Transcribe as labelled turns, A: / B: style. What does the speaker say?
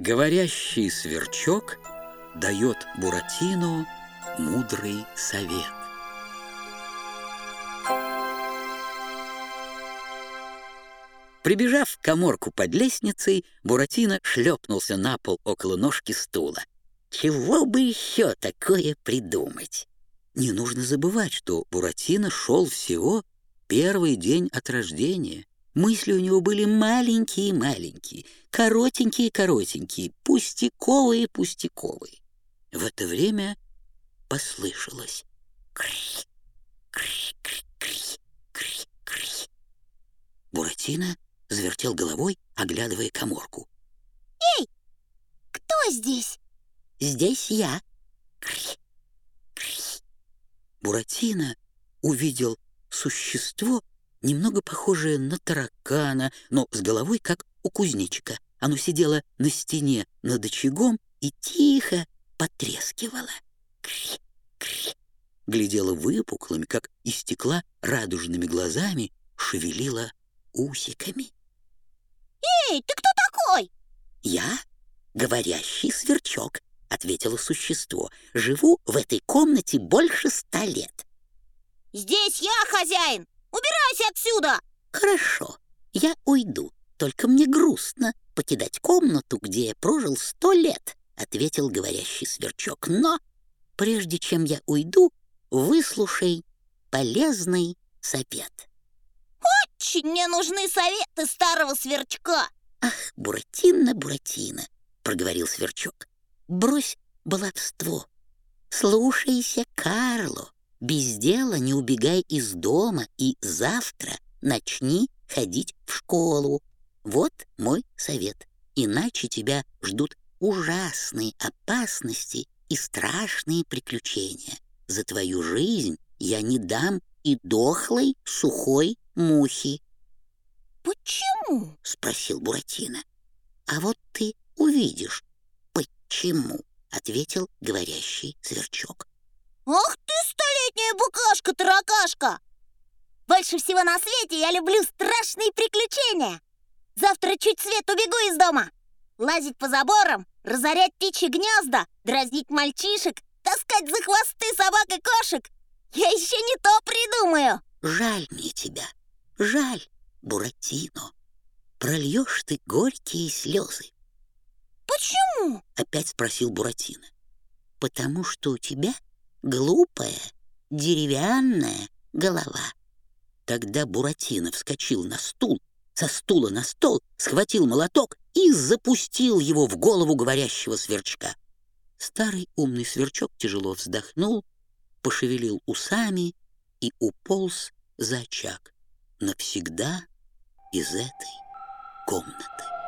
A: Говорящий сверчок дает Буратино мудрый совет. Прибежав в коморку под лестницей, Буратино шлепнулся на пол около ножки стула. Чего бы еще такое придумать? Не нужно забывать, что Буратино шел всего первый день от рождения. Мысли у него были маленькие-маленькие, коротенькие-коротенькие, пустяковые-пустяковые. В это время послышалось кри, кри, кри, кри, кри, кри. Буратино завертел головой, оглядывая коморку.
B: «Эй, кто здесь?»
A: «Здесь я». Кри, кри. Буратино увидел существо, немного похожее на таракана, но с головой, как у кузнечика. Оно сидело на стене над очагом и тихо потрескивало. Кри, кри. Глядело выпуклыми, как из стекла, радужными глазами, шевелило усиками.
B: «Эй, ты кто такой?»
A: «Я — говорящий сверчок», — ответило существо. «Живу в этой комнате больше ста лет».
B: «Здесь я хозяин! Убирайся отсюда!»
A: «Хорошо, я уйду, только мне грустно покидать комнату, где я прожил сто лет», — ответил говорящий сверчок. «Но прежде чем я уйду, выслушай полезный совет».
B: Очень мне нужны советы старого сверчка.
A: «Ах, Буратино, Буратино!» — проговорил сверчок. «Брось баловство. Слушайся Карло. Без дела не убегай из дома и завтра начни ходить в школу. Вот мой совет. Иначе тебя ждут ужасные опасности и страшные приключения. За твою жизнь я не дам и дохлой сухой мухи.
B: Почему?
A: спросил Буратино. А вот ты увидишь, почему, ответил говорящий сверчок.
B: Ах столетняя букашка-таракашка! Больше всего на свете я люблю страшные приключения. Завтра чуть свет убегу из дома. Лазить по заборам, разорять птичьи гнезда, дразнить мальчишек, таскать за хвосты собак и кошек. Я еще не то придумаю.
A: Жаль мне тебя, жаль, Буратино. Прольешь ты горькие слезы.
B: Почему?
A: Опять спросил Буратино. Потому что у тебя глупая деревянная голова. Тогда Буратино вскочил на стул, со стула на стол, схватил молоток и запустил его в голову говорящего сверчка. Старый умный сверчок тяжело вздохнул, пошевелил усами и уполз за очаг навсегда из этой комнаты.